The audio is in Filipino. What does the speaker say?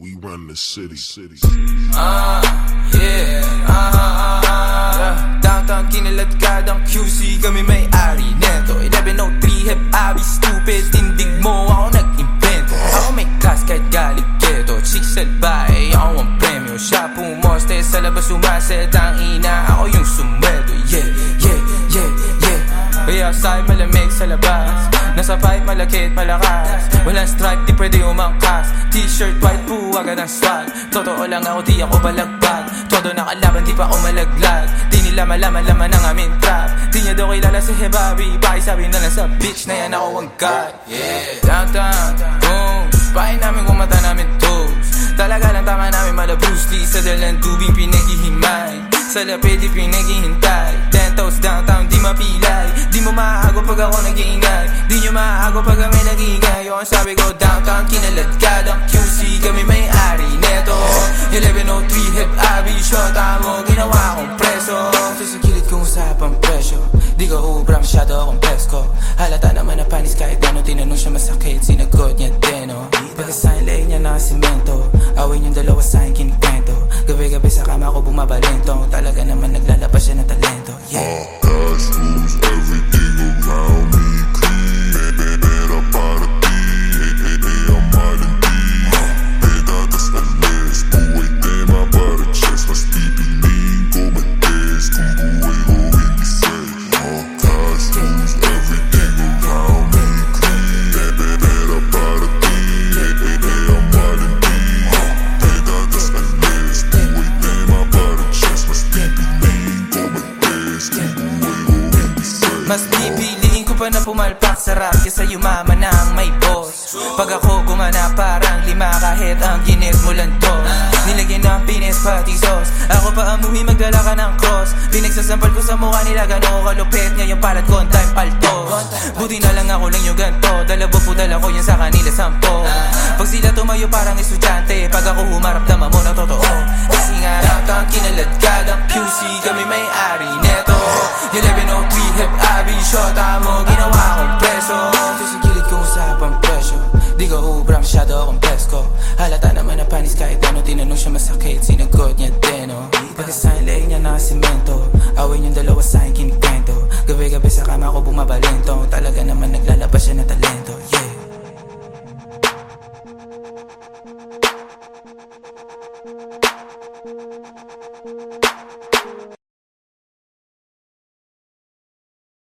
We run the city. city. Ah, yeah, ah, ah, ah. Downtown kinalat kadang QC Kami may-ari neto. 1103 hep abi stupid? Tindig mo ako nag-invento. Ako may class kahit galing ghetto Chicks at bae, ako ang premyo Siya pumoste sa labas umaset Ang ina, ako yung sumweldo. Yeah, yeah, yeah, yeah. Kaya sa'yo malamig sa labas Nasa pipe malakit malakas. Walang stripe di pwede umangkas. T-shirt white po agad ang swag Totoo lang ako di ako balagbag Todo nakalaban di pa ako malaglag. Di nila malaman laman ang aming trap. Di niya daw kilala si Hebabi Pakisabi na lang sa bitch na yan ako ang god Yeah, downtown, boom Pahay namin kung mata namin toes. Talaga lang tama namin mala Bruce Lee. Sa dalang tubing pinaghihimay Sa lapid di pinaghihintay. Ten toes downtown di mapilay. Di mo maago pag ako nag-iingay. Di maago pag kami nag-iingay Yung sabi ko downtown kinalad ka ng QC Kami may-ari neto. 1103 hip abi Shota mo ginawa kong preso. Sa gilid kong usapang presyo Di ko ubra masyado akong pesko Halata naman na panis kahit ano Tinanong siya masakit Sinagot niya din oh. Pagkasahin leeg niya na simento. Awin yung dalawa sa akin kinikwento Gabi-gabi sa kama ko bumabalento. Talaga naman naglalabas siya ng talento. Yeah. Cash rules everything Mas pipiliin ko pa na pumalpak sa rap Kesa yumaman ng may boss. Pag ako gumana parang lima kahit ang ginit mo lang to. Nilagyan ng pinis pati sauce. Ako pa amuhi magdala ka ng cross. Pinagsasampal ko sa mukha nila gano'ng kalupit. Ngayon palat ko ang time palto. Buti na lang ako lang yung ganto. Dalabo po dala ko yan sa kanila sampo? Pag sila tumayo parang estudyante. Pag ako humarap tama mo na totoo. Kasi nga downtown kinalad ka ng QC masyado akong presko. Halata naman na panis kahit ano Tinanong siya masakit, sinagot niya din oh. Pagkasahin leeg niya na simento. Away yung dalawa sa akin kinikwento Gabi-gabi sa kama ko bumabalento. Talaga naman naglalabas siya na talento Yeah.